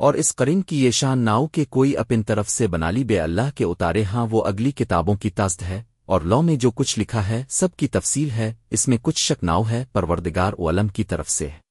اور اس قرن کی یہ شان ناؤ کہ کوئی اپن طرف سے بنالی بے اللہ کے اتارے ہاں وہ اگلی کتابوں کی تازد ہے، اور لو میں جو کچھ لکھا ہے، سب کی تفصیل ہے، اس میں کچھ شک ناؤ ہے، پروردگار و علم کی طرف سے۔ ہے